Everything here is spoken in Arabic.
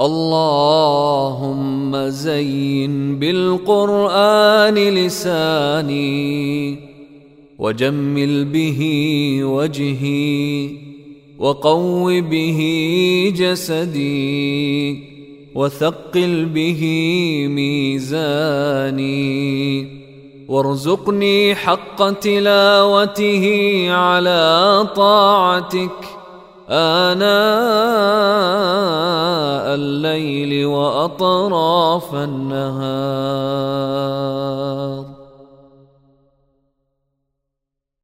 اللهم زين بالقرآن لساني وجمل به وجهي وقو به جسدي وثقل به ميزاني وارزقني حق تلاوته على طاعتك آناء الليل وأطراف النهار